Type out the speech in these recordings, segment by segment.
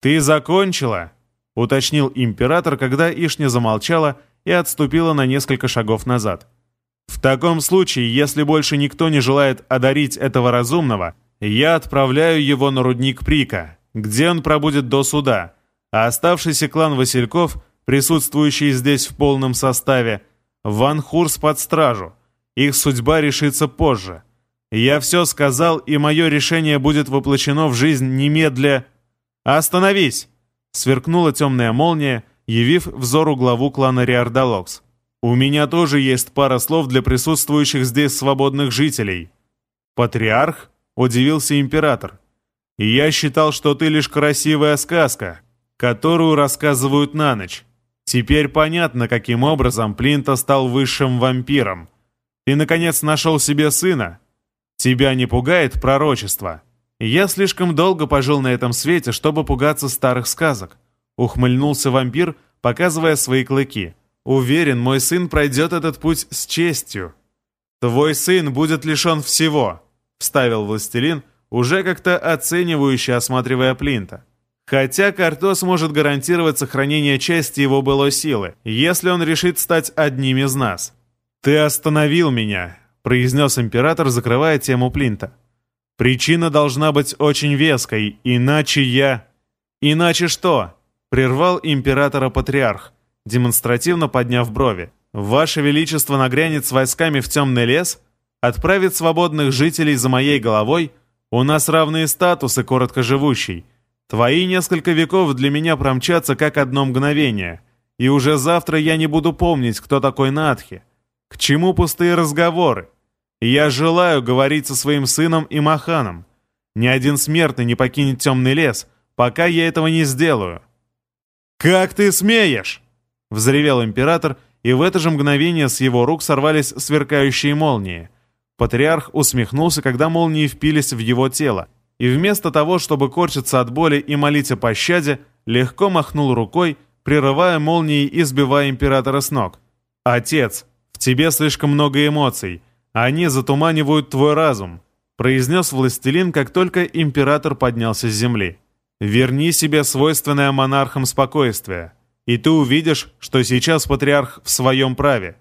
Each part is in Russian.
«Ты закончила?» — уточнил император, когда Ишня замолчала и отступила на несколько шагов назад. «В таком случае, если больше никто не желает одарить этого разумного, я отправляю его на рудник Прика, где он пробудет до суда, а оставшийся клан Васильков, присутствующий здесь в полном составе, Ван Хурс под стражу. Их судьба решится позже. Я все сказал, и мое решение будет воплощено в жизнь немедля... «Остановись!» — сверкнула темная молния, явив взору главу клана Риардалокс. «У меня тоже есть пара слов для присутствующих здесь свободных жителей». «Патриарх?» — удивился император. «Я считал, что ты лишь красивая сказка, которую рассказывают на ночь. Теперь понятно, каким образом Плинта стал высшим вампиром. Ты, наконец, нашел себе сына. Тебя не пугает пророчество?» «Я слишком долго пожил на этом свете, чтобы пугаться старых сказок», — ухмыльнулся вампир, показывая свои клыки. «Уверен, мой сын пройдет этот путь с честью». «Твой сын будет лишен всего», — вставил властелин, уже как-то оценивающе осматривая Плинта. Хотя Картос может гарантировать сохранение части его былой силы, если он решит стать одним из нас. «Ты остановил меня», — произнес император, закрывая тему Плинта. Причина должна быть очень веской, иначе я... Иначе что? Прервал императора патриарх, демонстративно подняв брови. Ваше Величество нагрянет с войсками в темный лес? Отправит свободных жителей за моей головой? У нас равные статусы, короткоживущий. Твои несколько веков для меня промчатся как одно мгновение. И уже завтра я не буду помнить, кто такой Надхи. К чему пустые разговоры? Я желаю говорить со своим сыном и Маханом. Ни один смертный не покинет темный лес, пока я этого не сделаю». «Как ты смеешь?» — взревел император, и в это же мгновение с его рук сорвались сверкающие молнии. Патриарх усмехнулся, когда молнии впились в его тело, и вместо того, чтобы корчиться от боли и молить о пощаде, легко махнул рукой, прерывая молнии и сбивая императора с ног. «Отец, в тебе слишком много эмоций. Они затуманивают твой разум», — произнес властелин, как только император поднялся с земли. «Верни себе свойственное монархам спокойствие, и ты увидишь, что сейчас патриарх в своем праве.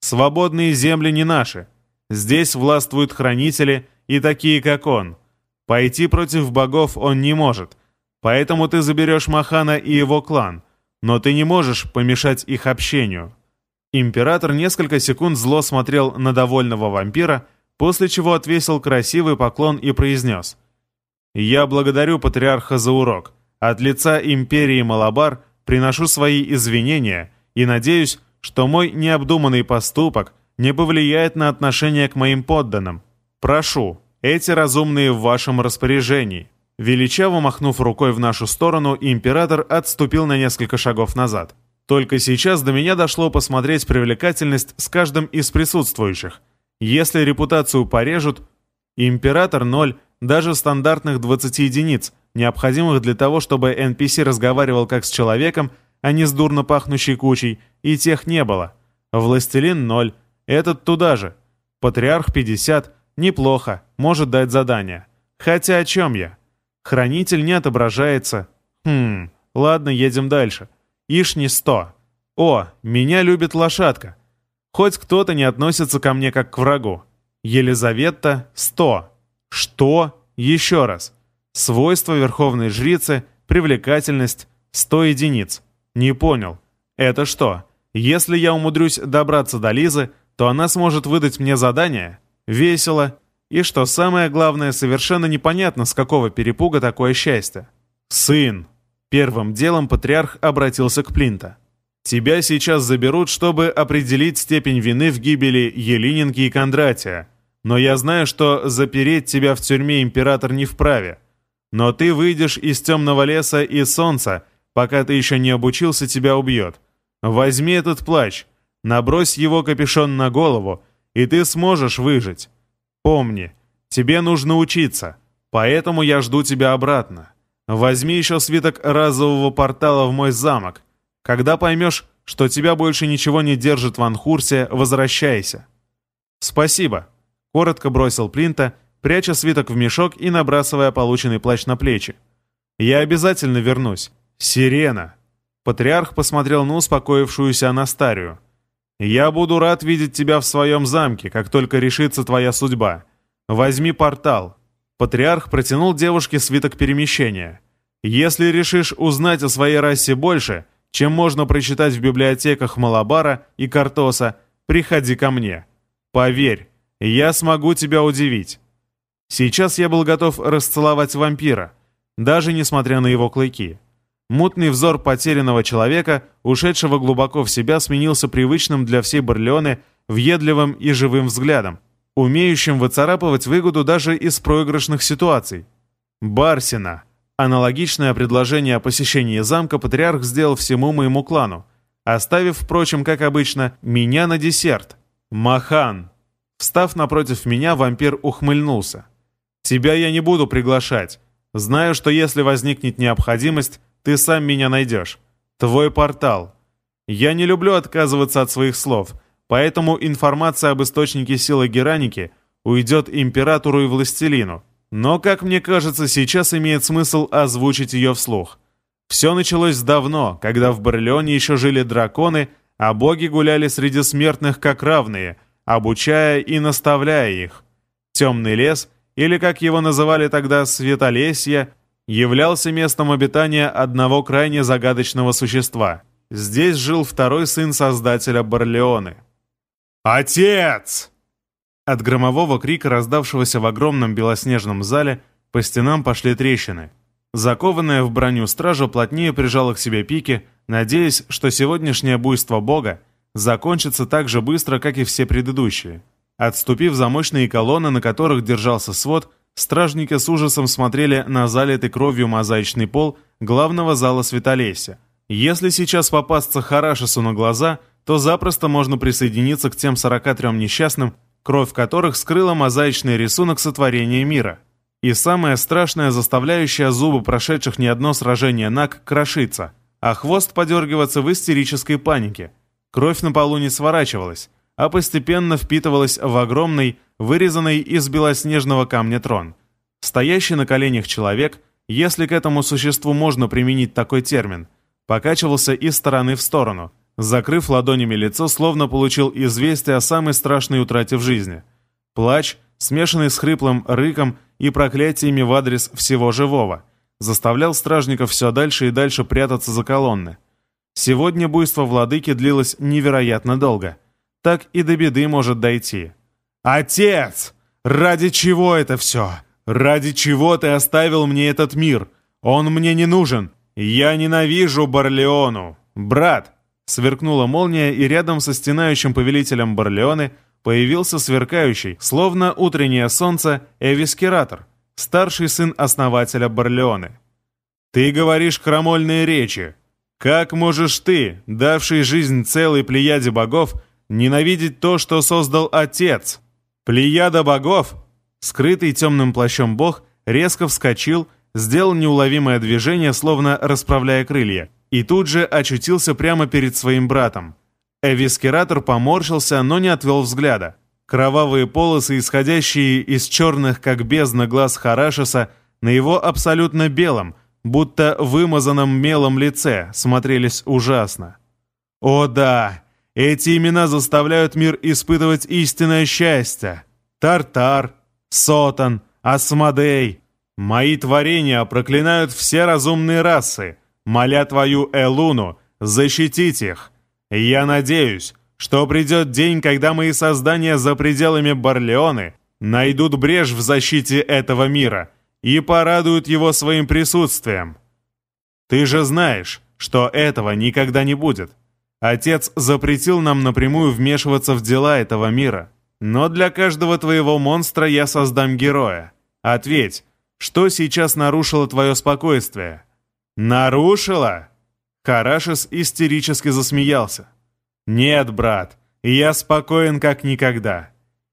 Свободные земли не наши. Здесь властвуют хранители и такие, как он. Пойти против богов он не может, поэтому ты заберешь Махана и его клан, но ты не можешь помешать их общению». Император несколько секунд зло смотрел на довольного вампира, после чего отвесил красивый поклон и произнес. «Я благодарю патриарха за урок. От лица империи Малабар приношу свои извинения и надеюсь, что мой необдуманный поступок не повлияет на отношение к моим подданным. Прошу, эти разумные в вашем распоряжении». Величаво махнув рукой в нашу сторону, император отступил на несколько шагов назад. Только сейчас до меня дошло посмотреть привлекательность с каждым из присутствующих. Если репутацию порежут, император ноль, даже стандартных 20 единиц, необходимых для того, чтобы NPC разговаривал как с человеком, а не с дурно пахнущей кучей, и тех не было. Властелин ноль, этот туда же. Патриарх 50, неплохо, может дать задание. Хотя о чем я? Хранитель не отображается. Хм, ладно, едем дальше. Ишни 100. О, меня любит лошадка. Хоть кто-то не относится ко мне как к врагу. Елизавета 100. Что? Еще раз. Свойства верховной жрицы, привлекательность 100 единиц. Не понял. Это что? Если я умудрюсь добраться до Лизы, то она сможет выдать мне задание? Весело. И что самое главное, совершенно непонятно, с какого перепуга такое счастье. Сын. Первым делом патриарх обратился к Плинта. «Тебя сейчас заберут, чтобы определить степень вины в гибели Елининки и Кондратия. Но я знаю, что запереть тебя в тюрьме император не вправе. Но ты выйдешь из темного леса и солнца, пока ты еще не обучился, тебя убьет. Возьми этот плащ, набрось его капюшон на голову, и ты сможешь выжить. Помни, тебе нужно учиться, поэтому я жду тебя обратно. Возьми еще свиток разового портала в мой замок. Когда поймешь, что тебя больше ничего не держит в Анхурсе, возвращайся». «Спасибо», — коротко бросил Плинта, пряча свиток в мешок и набрасывая полученный плащ на плечи. Я обязательно вернусь. Сирена!» Патриарх посмотрел на успокоившуюся Анастарию. «Я буду рад видеть тебя в своем замке, как только решится твоя судьба. Возьми портал». Патриарх протянул девушке свиток перемещения. «Если решишь узнать о своей расе больше, чем можно прочитать в библиотеках Малабара и Картоса, приходи ко мне. Поверь, я смогу тебя удивить». Сейчас я был готов расцеловать вампира, даже несмотря на его клыки. Мутный взор потерянного человека, ушедшего глубоко в себя, сменился привычным для всей Барлеоны въедливым и живым взглядом, умеющим выцарапывать выгоду даже из проигрышных ситуаций. Барсина. Аналогичное предложение о посещении замка патриарх сделал всему моему клану, оставив, впрочем, как обычно, меня на десерт. Махан. Встав напротив меня, вампир ухмыльнулся. «Тебя я не буду приглашать. Знаю, что если возникнет необходимость, ты сам меня найдешь. Твой портал. Я не люблю отказываться от своих слов, поэтому информация об источнике силы Гераники уйдет императору и властелину. Но, как мне кажется, сейчас имеет смысл озвучить ее вслух. Все началось давно, когда в Барлеоне еще жили драконы, а боги гуляли среди смертных как равные, обучая и наставляя их. Темный лес, или, как его называли тогда, Светолесье, являлся местом обитания одного крайне загадочного существа. Здесь жил второй сын создателя Барлеоны. «Отец!» От громового крика, раздавшегося в огромном белоснежном зале, по стенам пошли трещины. Закованная в броню стража плотнее прижала к себе пики, надеясь, что сегодняшнее буйство бога закончится так же быстро, как и все предыдущие. Отступив за мощные колонны, на которых держался свод, Стражники с ужасом смотрели на залитый кровью мозаичный пол главного зала Светолесья. Если сейчас попасться Харашису на глаза, то запросто можно присоединиться к тем 43 несчастным, кровь которых скрыла мозаичный рисунок сотворения мира. И самое страшное, заставляющее зубы прошедших не одно сражение Наг крошиться, а хвост подергиваться в истерической панике. Кровь на полу не сворачивалась, а постепенно впитывалась в огромный, вырезанный из белоснежного камня трон. Стоящий на коленях человек, если к этому существу можно применить такой термин, покачивался из стороны в сторону, закрыв ладонями лицо, словно получил известие о самой страшной утрате в жизни. Плач, смешанный с хриплым рыком и проклятиями в адрес всего живого, заставлял стражников все дальше и дальше прятаться за колонны. Сегодня буйство владыки длилось невероятно долго. Так и до беды может дойти. «Отец! Ради чего это все? Ради чего ты оставил мне этот мир? Он мне не нужен. Я ненавижу Барлеону. Брат!» Сверкнула молния, и рядом со стенающим повелителем Барлеоны появился сверкающий, словно утреннее солнце, Эвискератор, старший сын основателя Барлеоны. «Ты говоришь крамольные речи. Как можешь ты, давший жизнь целой плеяде богов, ненавидеть то, что создал Отец?» Плеяда богов, скрытый темным плащом бог, резко вскочил, сделал неуловимое движение, словно расправляя крылья, и тут же очутился прямо перед своим братом. Эвискератор поморщился, но не отвел взгляда. Кровавые полосы, исходящие из черных, как бездна глаз Харашиса, на его абсолютно белом, будто вымазанном мелом лице, смотрелись ужасно. «О да, эти имена заставляют мир испытывать истинное счастье. Тартар, Сотан, Асмодей. Мои творения проклинают все разумные расы, моля твою Элуну защитить их. Я надеюсь, что придет день, когда мои создания за пределами Барлеоны найдут брешь в защите этого мира и порадуют его своим присутствием. Ты же знаешь, что этого никогда не будет. Отец запретил нам напрямую вмешиваться в дела этого мира. Но для каждого твоего монстра я создам героя. Ответь, что сейчас нарушило твое спокойствие?» «Нарушило?» Харашис истерически засмеялся. «Нет, брат, я спокоен как никогда.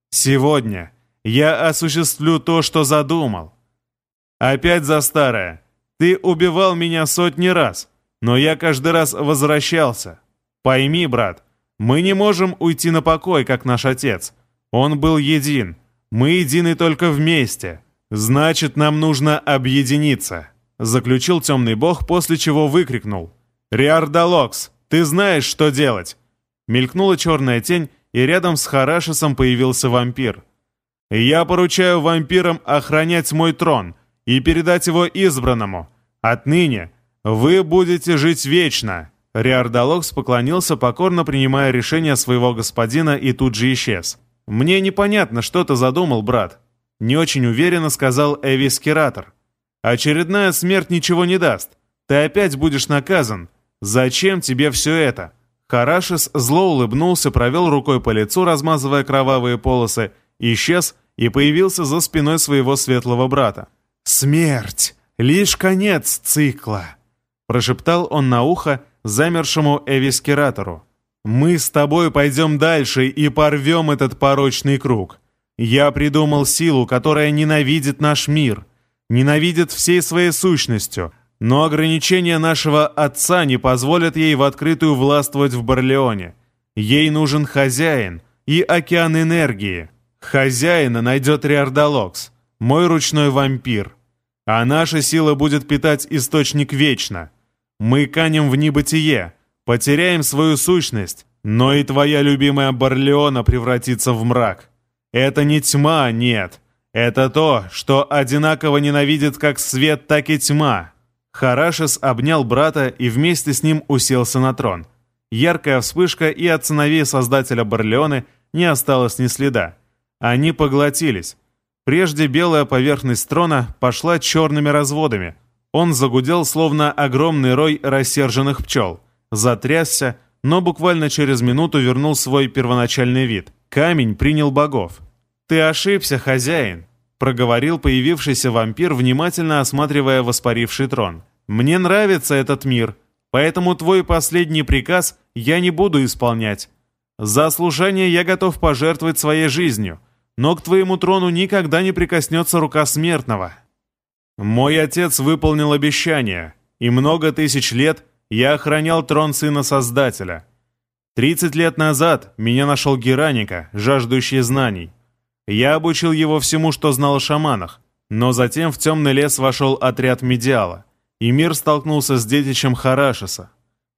Сегодня я осуществлю то, что задумал. Опять за старое. Ты убивал меня сотни раз, но я каждый раз возвращался. Пойми, брат, мы не можем уйти на покой, как наш отец. Он был един. Мы едины только вместе. Значит, нам нужно объединиться. Заключил темный бог, после чего выкрикнул. «Риардалокс, ты знаешь, что делать!» Мелькнула черная тень, и рядом с Харашисом появился вампир. «Я поручаю вампирам охранять мой трон и передать его избранному. Отныне вы будете жить вечно!» Риардалокс поклонился, покорно принимая решение своего господина, и тут же исчез. «Мне непонятно, что ты задумал, брат», — не очень уверенно сказал Эвис Кератор. «Очередная смерть ничего не даст. Ты опять будешь наказан. Зачем тебе все это?» Карашис зло улыбнулся, провел рукой по лицу, размазывая кровавые полосы, исчез и появился за спиной своего светлого брата. «Смерть! Лишь конец цикла!» Прошептал он на ухо замершему Эвискератору. «Мы с тобой пойдем дальше и порвем этот порочный круг. Я придумал силу, которая ненавидит наш мир, ненавидит всей своей сущностью, но ограничения нашего отца не позволят ей в открытую властвовать в Барлеоне. Ей нужен хозяин и океан энергии. Хозяина найдет Риардалокс, мой ручной вампир. А наша сила будет питать источник вечно. Мы канем в небытие, потеряем свою сущность, но и твоя любимая Барлеона превратится в мрак. Это не тьма, нет. Это то, что одинаково ненавидит как свет, так и тьма. Харашес обнял брата и вместе с ним уселся на трон. Яркая вспышка, и от сыновей создателя Барлеоны не осталось ни следа. Они поглотились. Прежде белая поверхность трона пошла черными разводами. Он загудел, словно огромный рой рассерженных пчел. Затрясся, но буквально через минуту вернул свой первоначальный вид. Камень принял богов. «Ты ошибся, хозяин проговорил появившийся вампир, внимательно осматривая воспаривший трон. «Мне нравится этот мир, поэтому твой последний приказ я не буду исполнять. За служение я готов пожертвовать своей жизнью, но к твоему трону никогда не прикоснется рука смертного». Мой отец выполнил обещание, и много тысяч лет я охранял трон сына Создателя. Тридцать лет назад меня нашел Гераника, жаждущий знаний. Я обучил его всему, что знал о шаманах, но затем в темный лес вошел отряд Медиала, и мир столкнулся с детищем Харашиса.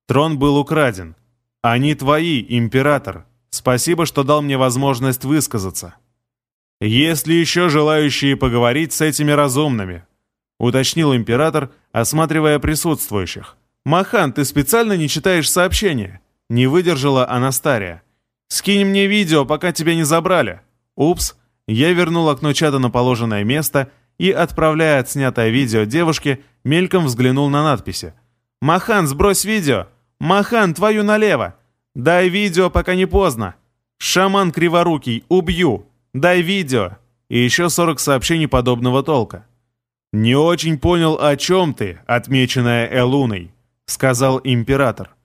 Трон был украден. Они твои, император. Спасибо, что дал мне возможность высказаться. Есть ли еще желающие поговорить с этими разумными? Уточнил император, осматривая присутствующих. «Махан, ты специально не читаешь сообщения?» Не выдержала Анастария. «Скинь мне видео, пока тебя не забрали». «Упс, я вернул окно чата на положенное место и, отправляя отснятое видео девушке, мельком взглянул на надписи. «Махан, сбрось видео! Махан, твою налево! Дай видео, пока не поздно! Шаман криворукий, убью! Дай видео!» И еще 40 сообщений подобного толка. «Не очень понял, о чем ты, отмеченная Элуной», — сказал император.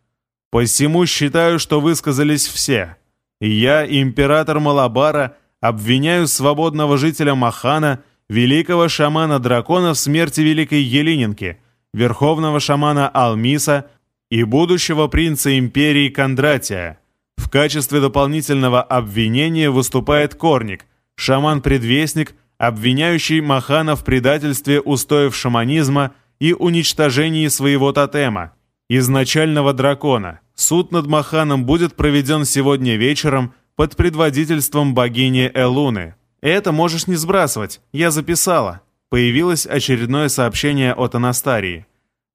«Посему считаю, что высказались все. Я, император Малабара, — обвиняю свободного жителя Махана, великого шамана дракона в смерти Великой Еленинки, верховного шамана Алмиса и будущего принца империи Кондратия. В качестве дополнительного обвинения выступает Корник, шаман-предвестник, обвиняющий Махана в предательстве устоев шаманизма и уничтожении своего тотема, изначального дракона. Суд над Маханом будет проведен сегодня вечером – под предводительством богини Элуны. Это можешь не сбрасывать, я записала. Появилось очередное сообщение от Анастарии.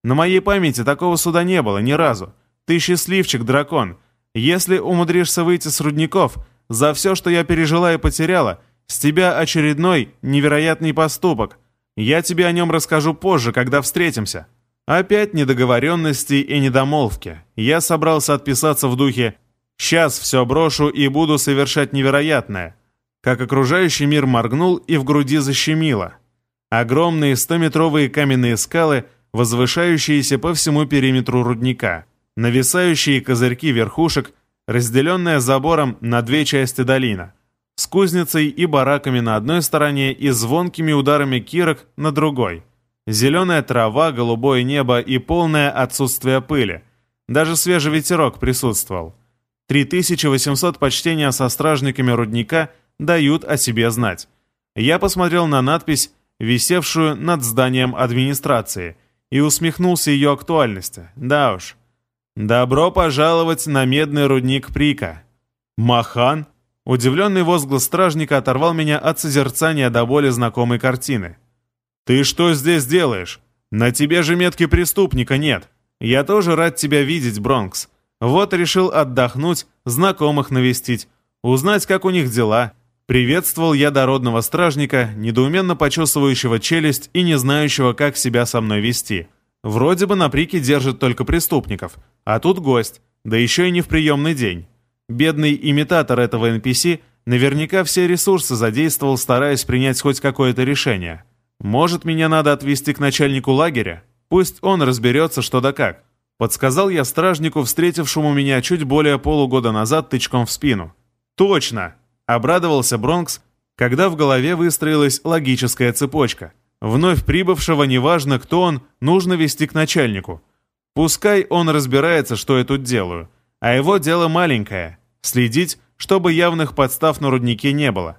На моей памяти такого суда не было ни разу. Ты счастливчик, дракон. Если умудришься выйти с рудников, за все, что я пережила и потеряла, с тебя очередной невероятный поступок. Я тебе о нем расскажу позже, когда встретимся. Опять недоговоренности и недомолвки. Я собрался отписаться в духе Сейчас все брошу и буду совершать невероятное. Как окружающий мир моргнул и в груди защемило. Огромные стометровые каменные скалы, возвышающиеся по всему периметру рудника, нависающие козырьки верхушек, разделенная забором на две части долина, с кузницей и бараками на одной стороне и звонкими ударами кирок на другой. Зеленая трава, голубое небо и полное отсутствие пыли. Даже свежий ветерок присутствовал. 3800 почтения со стражниками рудника дают о себе знать. Я посмотрел на надпись, висевшую над зданием администрации, и усмехнулся ее актуальности. Да уж. «Добро пожаловать на медный рудник Прика». «Махан?» Удивленный возглас стражника оторвал меня от созерцания до боли знакомой картины. «Ты что здесь делаешь? На тебе же метки преступника нет. Я тоже рад тебя видеть, Бронкс. Вот решил отдохнуть, знакомых навестить, узнать, как у них дела». Приветствовал я дородного стражника, недоуменно почесывающего челюсть и не знающего, как себя со мной вести. Вроде бы на прике держит только преступников, а тут гость, да еще и не в приемный день. Бедный имитатор этого NPC наверняка все ресурсы задействовал, стараясь принять хоть какое-то решение. Может, меня надо отвезти к начальнику лагеря? Пусть он разберется, что да как. Подсказал я стражнику, встретившему меня чуть более полугода назад тычком в спину. Точно! Обрадовался Бронкс, когда в голове выстроилась логическая цепочка. Вновь прибывшего, неважно кто он, нужно вести к начальнику. Пускай он разбирается, что я тут делаю. А его дело маленькое — следить, чтобы явных подстав на руднике не было.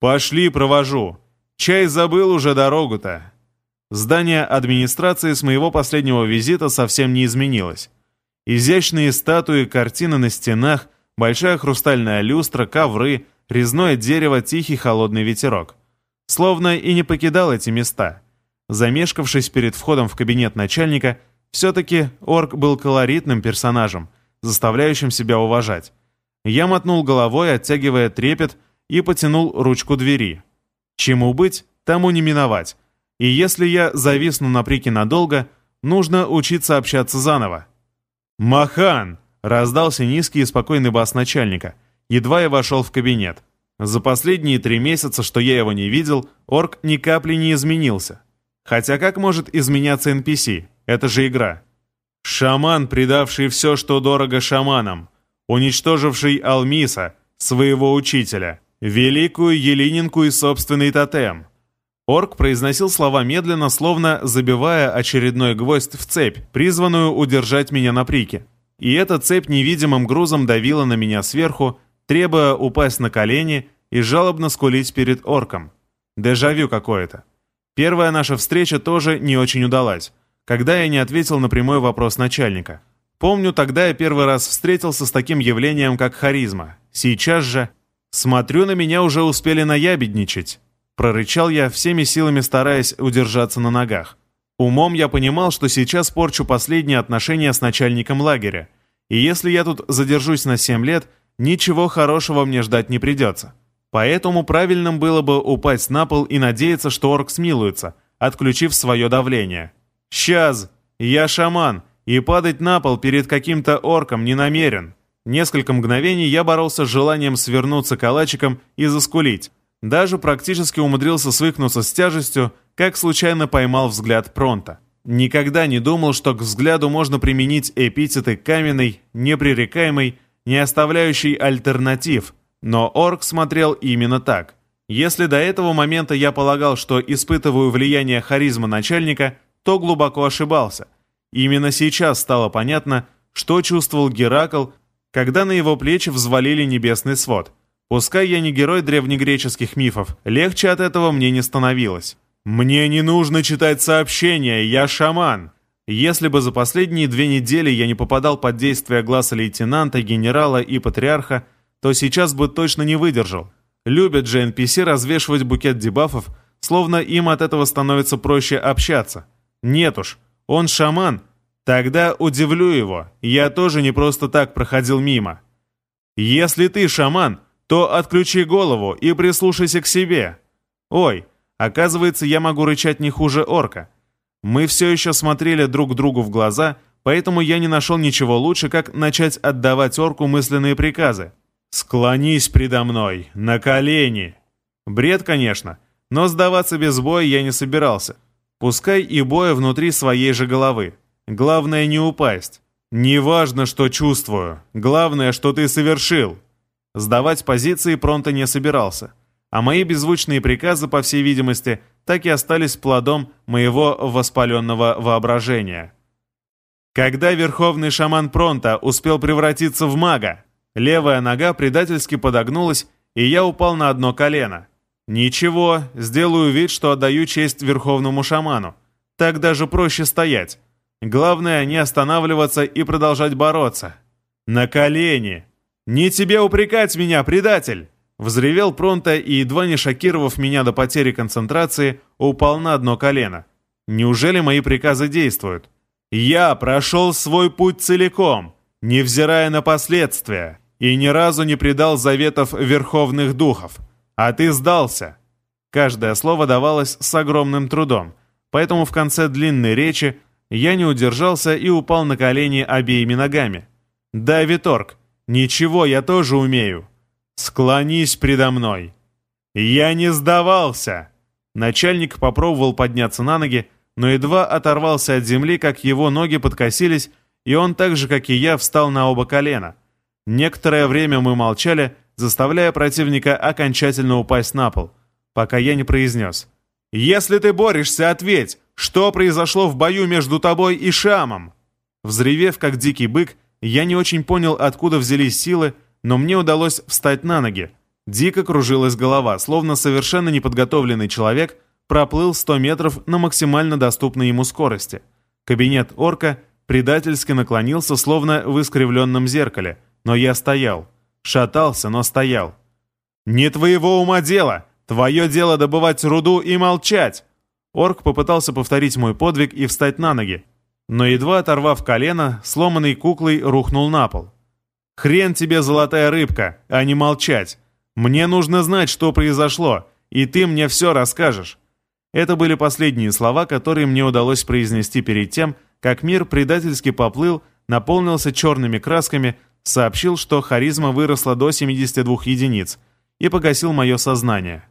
«Пошли, провожу. Чай забыл уже дорогу-то». Здание администрации с моего последнего визита совсем не изменилось. Изящные статуи, картины на стенах, большая хрустальная люстра, ковры, резное дерево, тихий холодный ветерок. Словно и не покидал эти места. Замешкавшись перед входом в кабинет начальника, все-таки орк был колоритным персонажем, заставляющим себя уважать. Я мотнул головой, оттягивая трепет, и потянул ручку двери. Чему быть, тому не миновать. И если я зависну на прике надолго, нужно учиться общаться заново. «Махан!» — раздался низкий и спокойный бас начальника — едва я вошел в кабинет. За последние три месяца, что я его не видел, орк ни капли не изменился. Хотя как может изменяться NPC? Это же игра. Шаман, предавший все, что дорого шаманам, уничтоживший Алмиса, своего учителя, великую Елининку и собственный тотем. Орк произносил слова медленно, словно забивая очередной гвоздь в цепь, призванную удержать меня на прике. И эта цепь невидимым грузом давила на меня сверху, требуя упасть на колени и жалобно скулить перед орком. Дежавю какое-то. Первая наша встреча тоже не очень удалась, когда я не ответил на прямой вопрос начальника. Помню, тогда я первый раз встретился с таким явлением, как харизма. Сейчас же... Смотрю, на меня уже успели наябедничать. Прорычал я, всеми силами стараясь удержаться на ногах. Умом я понимал, что сейчас порчу последние отношения с начальником лагеря. И если я тут задержусь на 7 лет, ничего хорошего мне ждать не придется. Поэтому правильным было бы упасть на пол и надеяться, что орк смилуется, отключив свое давление. «Сейчас! Я шаман, и падать на пол перед каким-то орком не намерен». Несколько мгновений я боролся с желанием свернуться калачиком и заскулить. Даже практически умудрился свыкнуться с тяжестью, как случайно поймал взгляд Пронта. Никогда не думал, что к взгляду можно применить эпитеты «каменный», «непререкаемый» не оставляющий альтернатив, но Орк смотрел именно так. Если до этого момента я полагал, что испытываю влияние харизмы начальника, то глубоко ошибался. Именно сейчас стало понятно, что чувствовал Геракл, когда на его плечи взвалили небесный свод. Пускай я не герой древнегреческих мифов, легче от этого мне не становилось. «Мне не нужно читать сообщения, я шаман!» Если бы за последние две недели я не попадал под действие глаза лейтенанта, генерала и патриарха, то сейчас бы точно не выдержал. Любят же NPC развешивать букет дебафов, словно им от этого становится проще общаться. Нет уж, он шаман. Тогда удивлю его, я тоже не просто так проходил мимо. Если ты шаман, то отключи голову и прислушайся к себе. Ой, оказывается, я могу рычать не хуже орка. Мы все еще смотрели друг другу в глаза, поэтому я не нашел ничего лучше, как начать отдавать орку мысленные приказы. «Склонись предо мной, на колени!» Бред, конечно, но сдаваться без боя я не собирался. Пускай и боя внутри своей же головы. Главное не упасть. Неважно, что чувствую. Главное, что ты совершил. Сдавать позиции Пронто не собирался. А мои беззвучные приказы, по всей видимости, так и остались плодом моего воспаленного воображения. Когда верховный шаман Пронта успел превратиться в мага, левая нога предательски подогнулась, и я упал на одно колено. Ничего, сделаю вид, что отдаю честь верховному шаману. Так даже проще стоять. Главное, не останавливаться и продолжать бороться. На колени! Не тебе упрекать меня, предатель!» Взревел Пронто и, едва не шокировав меня до потери концентрации, упал на одно колено. Неужели мои приказы действуют? Я прошел свой путь целиком, невзирая на последствия, и ни разу не предал заветов верховных духов. А ты сдался. Каждое слово давалось с огромным трудом, поэтому в конце длинной речи я не удержался и упал на колени обеими ногами. «Да, Виторг, ничего, я тоже умею. Склонись предо мной». «Я не сдавался!» Начальник попробовал подняться на ноги, но едва оторвался от земли, как его ноги подкосились, и он так же, как и я, встал на оба колена. Некоторое время мы молчали, заставляя противника окончательно упасть на пол, пока я не произнес. «Если ты борешься, ответь, что произошло в бою между тобой и Шамом?» Взревев, как дикий бык, я не очень понял, откуда взялись силы, но мне удалось встать на ноги. Дико кружилась голова, словно совершенно неподготовленный человек проплыл 100 метров на максимально доступной ему скорости. Кабинет орка предательски наклонился, словно в искривленном зеркале, но я стоял. Шатался, но стоял. «Не твоего ума дело! Твое дело добывать руду и молчать!» Орк попытался повторить мой подвиг и встать на ноги, но едва оторвав колено, сломанной куклой рухнул на пол. «Хрен тебе, золотая рыбка, а не молчать! Мне нужно знать, что произошло, и ты мне все расскажешь!» Это были последние слова, которые мне удалось произнести перед тем, как мир предательски поплыл, наполнился черными красками, сообщил, что харизма выросла до 72 единиц и погасил мое сознание.